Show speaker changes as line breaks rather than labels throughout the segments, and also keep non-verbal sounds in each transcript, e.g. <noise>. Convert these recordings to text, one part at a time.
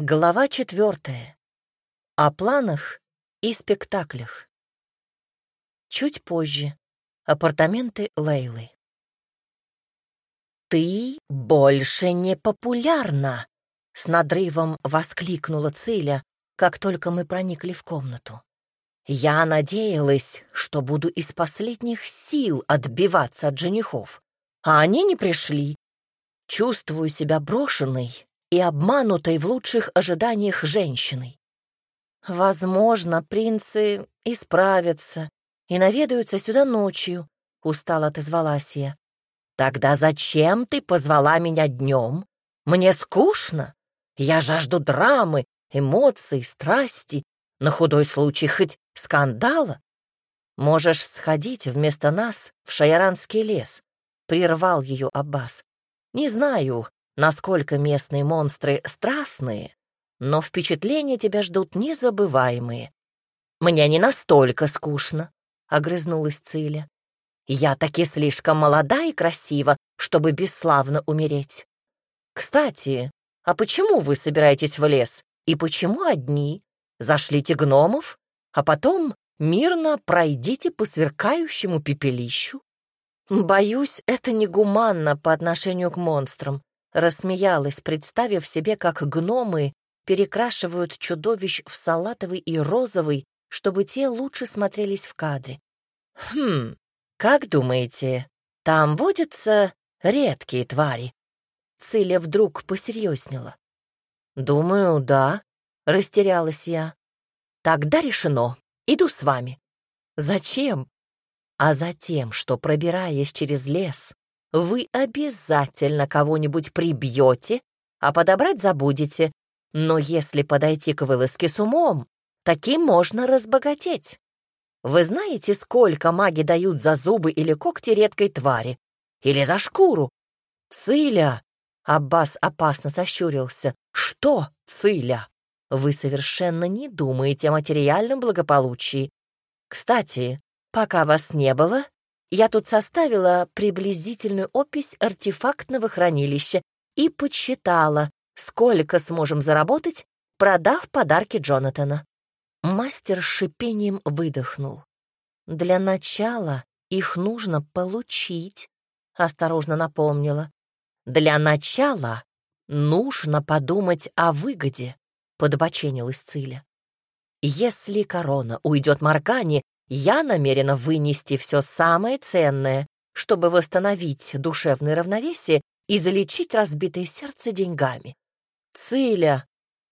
Глава четвертая. О планах и спектаклях. Чуть позже. Апартаменты Лейлы. «Ты больше не популярна!» — с надрывом воскликнула Циля, как только мы проникли в комнату. «Я надеялась, что буду из последних сил отбиваться от женихов, а они не пришли. Чувствую себя брошенной и обманутой в лучших ожиданиях женщиной. Возможно, принцы исправятся и наведаются сюда ночью, — устало отозвалась я. Тогда зачем ты позвала меня днем? Мне скучно. Я жажду драмы, эмоций, страсти, на худой случай хоть скандала. Можешь сходить вместо нас в Шаяранский лес, — прервал ее Аббас. Не знаю, насколько местные монстры страстные, но впечатления тебя ждут незабываемые. Мне не настолько скучно, — огрызнулась Циля. Я таки слишком молода и красива, чтобы бесславно умереть. Кстати, а почему вы собираетесь в лес? И почему одни? Зашлите гномов, а потом мирно пройдите по сверкающему пепелищу. Боюсь, это негуманно по отношению к монстрам. Рассмеялась, представив себе, как гномы перекрашивают чудовищ в салатовый и розовый, чтобы те лучше смотрелись в кадре. «Хм, как думаете, там водятся редкие твари?» Циля вдруг посерьезнела. «Думаю, да», — растерялась я. «Тогда решено. Иду с вами». «Зачем?» «А затем, что, пробираясь через лес, вы обязательно кого-нибудь прибьете, а подобрать забудете. Но если подойти к вылазке с умом, таким можно разбогатеть. Вы знаете, сколько маги дают за зубы или когти редкой твари? Или за шкуру? Циля! Аббас опасно сощурился. Что, Циля? Вы совершенно не думаете о материальном благополучии. Кстати, пока вас не было, я тут составила приблизительную опись артефактного хранилища и подсчитала, сколько сможем заработать, продав подарки Джонатана. Мастер с шипением выдохнул. «Для начала их нужно получить», — осторожно напомнила. «Для начала нужно подумать о выгоде», — подбоченилась Циля. «Если корона уйдет Маргане, я намерена вынести все самое ценное, чтобы восстановить душевное равновесие и залечить разбитое сердце деньгами. Циля,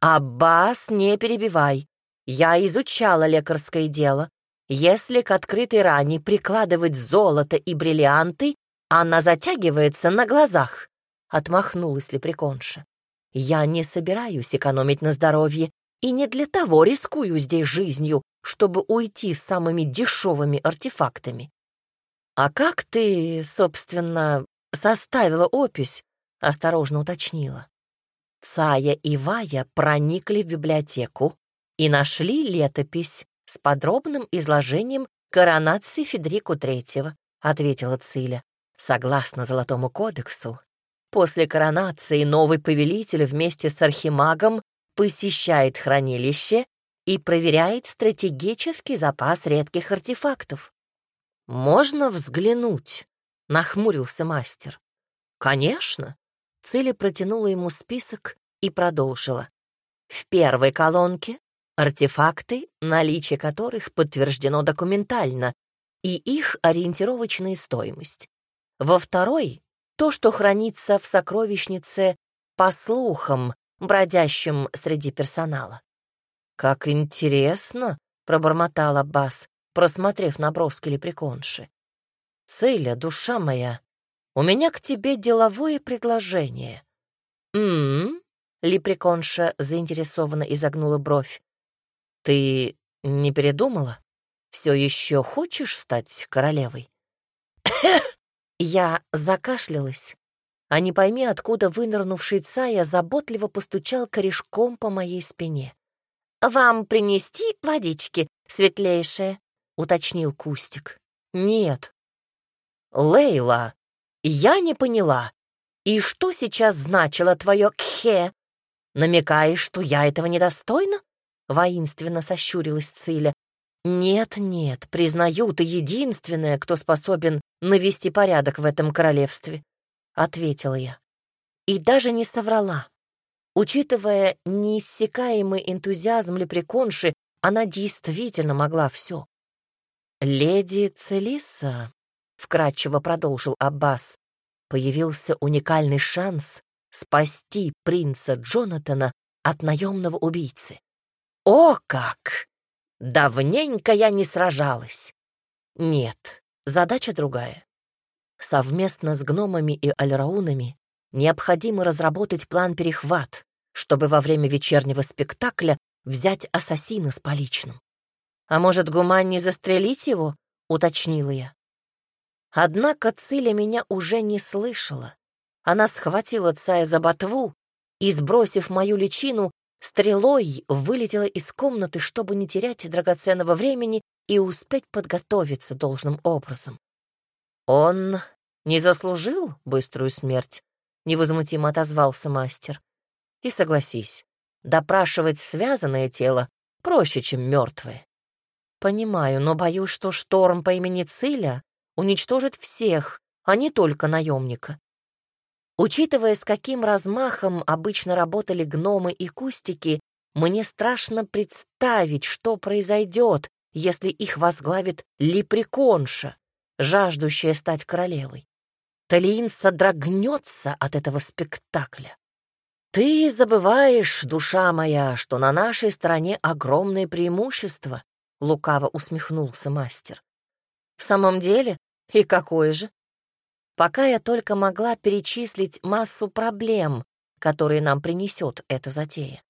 Аббас, не перебивай. Я изучала лекарское дело. Если к открытой ране прикладывать золото и бриллианты, она затягивается на глазах. Отмахнулась лепреконша. Я не собираюсь экономить на здоровье и не для того рискую здесь жизнью, чтобы уйти с самыми дешевыми артефактами. «А как ты, собственно, составила опись?» — осторожно уточнила. Цая и Вая проникли в библиотеку и нашли летопись с подробным изложением коронации Федерику Третьего, ответила Циля. Согласно Золотому кодексу, после коронации новый повелитель вместе с архимагом посещает хранилище и проверяет стратегический запас редких артефактов. «Можно взглянуть?» — нахмурился мастер. «Конечно». Цили протянула ему список и продолжила. В первой колонке — артефакты, наличие которых подтверждено документально, и их ориентировочная стоимость. Во второй — то, что хранится в сокровищнице по слухам, бродящим среди персонала. «Как интересно!» — пробормотал Аббас, просмотрев наброски лепреконши. «Циля, душа моя, у меня к тебе деловое предложение». «М-м-м?» — лепреконша заинтересованно изогнула бровь. «Ты не передумала? Все еще хочешь стать королевой?» <coughs> Я закашлялась, а не пойми, откуда вынырнувший Цая заботливо постучал корешком по моей спине. «Вам принести водички, светлейшая?» — уточнил Кустик. «Нет». «Лейла, я не поняла. И что сейчас значило твое «кхе»?» Намекаешь, что я этого недостойна?» — воинственно сощурилась Циля. «Нет, нет, признаю, ты единственная, кто способен навести порядок в этом королевстве», — ответила я. И даже не соврала. Учитывая неиссякаемый энтузиазм лепреконши, она действительно могла все. «Леди Целиса», — вкратчиво продолжил Аббас, появился уникальный шанс спасти принца Джонатана от наемного убийцы. «О как! Давненько я не сражалась!» «Нет, задача другая. Совместно с гномами и альраунами необходимо разработать план перехват, чтобы во время вечернего спектакля взять ассасина с поличным. «А может, Гуман не застрелить его?» — уточнила я. Однако Циля меня уже не слышала. Она схватила Цая за ботву и, сбросив мою личину, стрелой вылетела из комнаты, чтобы не терять драгоценного времени и успеть подготовиться должным образом. Он не заслужил быструю смерть, невозмутимо отозвался мастер. И согласись, допрашивать связанное тело проще, чем мертвое. Понимаю, но боюсь, что шторм по имени Циля уничтожит всех, а не только наемника. Учитывая, с каким размахом обычно работали гномы и кустики, мне страшно представить, что произойдет, если их возглавит лепреконша, жаждущая стать королевой. Талиин содрогнется от этого спектакля. «Ты забываешь, душа моя, что на нашей стороне огромное преимущество», — лукаво усмехнулся мастер. «В самом деле? И какое же?» Пока я только могла перечислить массу проблем, которые нам принесет эта затея.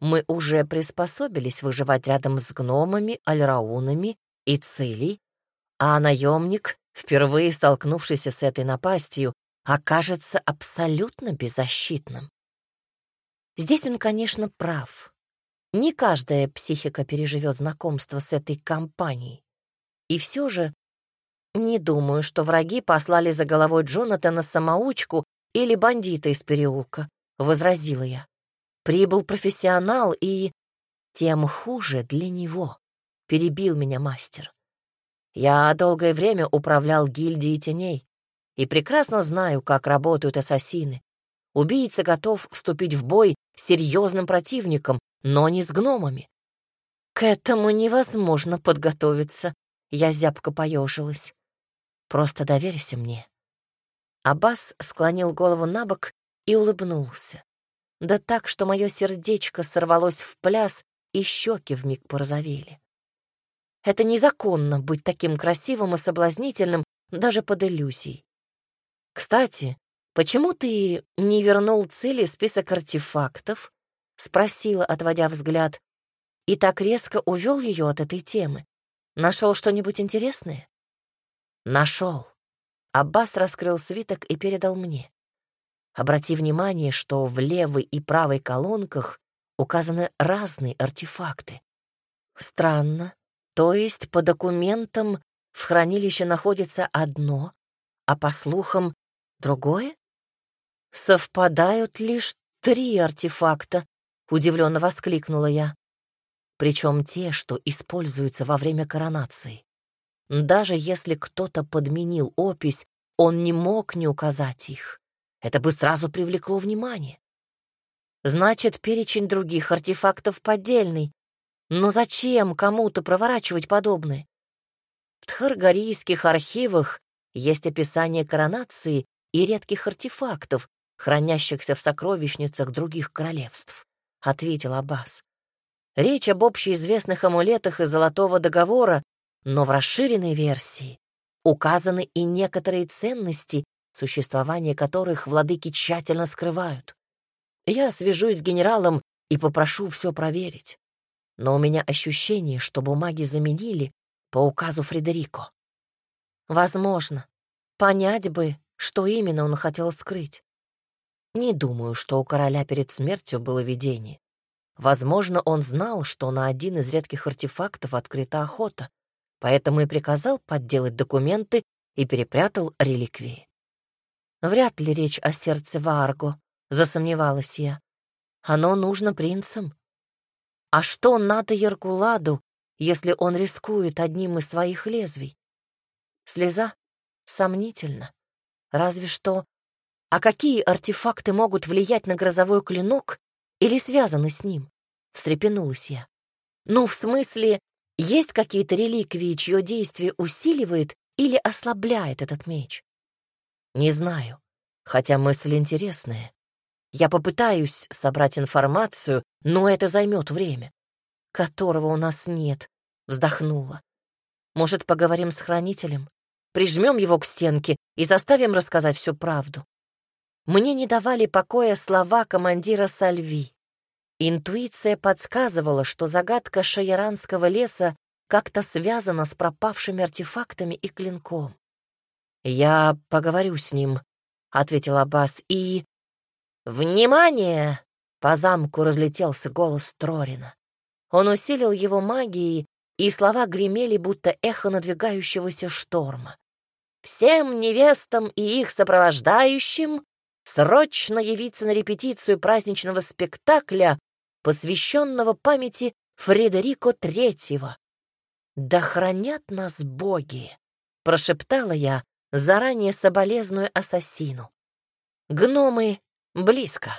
Мы уже приспособились выживать рядом с гномами, альраунами и цилей, а наемник впервые столкнувшийся с этой напастью, окажется абсолютно беззащитным. Здесь он, конечно, прав. Не каждая психика переживет знакомство с этой компанией. И все же не думаю, что враги послали за головой Джонатана самоучку или бандита из переулка, — возразила я. Прибыл профессионал и... Тем хуже для него, — перебил меня мастер. Я долгое время управлял гильдией теней и прекрасно знаю, как работают ассасины. Убийца готов вступить в бой с серьезным противником, но не с гномами. К этому невозможно подготовиться. Я зябко поежилась. Просто доверься мне. Аббас склонил голову на бок и улыбнулся. Да так, что мое сердечко сорвалось в пляс, и щеки вмиг порозовели. Это незаконно быть таким красивым и соблазнительным даже под иллюзией. Кстати, почему ты не вернул цели список артефактов? Спросила, отводя взгляд, и так резко увел ее от этой темы. Нашел что-нибудь интересное? Нашел. Аббас раскрыл свиток и передал мне. Обрати внимание, что в левой и правой колонках указаны разные артефакты. Странно, то есть по документам в хранилище находится одно, а по слухам другое? Совпадают лишь три артефакта, удивленно воскликнула я. Причем те, что используются во время коронации. Даже если кто-то подменил опись, он не мог не указать их. Это бы сразу привлекло внимание. Значит, перечень других артефактов поддельный, но зачем кому-то проворачивать подобное? В тхаргарийских архивах есть описание коронации и редких артефактов, хранящихся в сокровищницах других королевств, — ответил Аббас. Речь об общеизвестных амулетах из Золотого договора, но в расширенной версии указаны и некоторые ценности, существование которых владыки тщательно скрывают. Я свяжусь с генералом и попрошу все проверить но у меня ощущение, что бумаги заменили по указу Фредерико. Возможно. Понять бы, что именно он хотел скрыть. Не думаю, что у короля перед смертью было видение. Возможно, он знал, что на один из редких артефактов открыта охота, поэтому и приказал подделать документы и перепрятал реликвии. Вряд ли речь о сердце Варго, засомневалась я. Оно нужно принцам. А что надо Яркуладу, если он рискует одним из своих лезвий? Слеза? Сомнительно. Разве что... А какие артефакты могут влиять на грозовой клинок или связаны с ним? Встрепенулась я. Ну, в смысле, есть какие-то реликвии, чье действие усиливает или ослабляет этот меч? Не знаю, хотя мысль интересная. Я попытаюсь собрать информацию, но это займет время, которого у нас нет, вздохнула. Может, поговорим с хранителем? Прижмем его к стенке и заставим рассказать всю правду. Мне не давали покоя слова командира Сальви. Интуиция подсказывала, что загадка шаяранского леса как-то связана с пропавшими артефактами и клинком. «Я поговорю с ним», — ответил Аббас, — «и...» «Внимание!» — по замку разлетелся голос Трорина. Он усилил его магией, и слова гремели, будто эхо надвигающегося шторма. «Всем невестам и их сопровождающим срочно явиться на репетицию праздничного спектакля, посвященного памяти Фредерико Третьего. «Да хранят нас боги!» — прошептала я, заранее соболезную ассасину. «Гномы близко».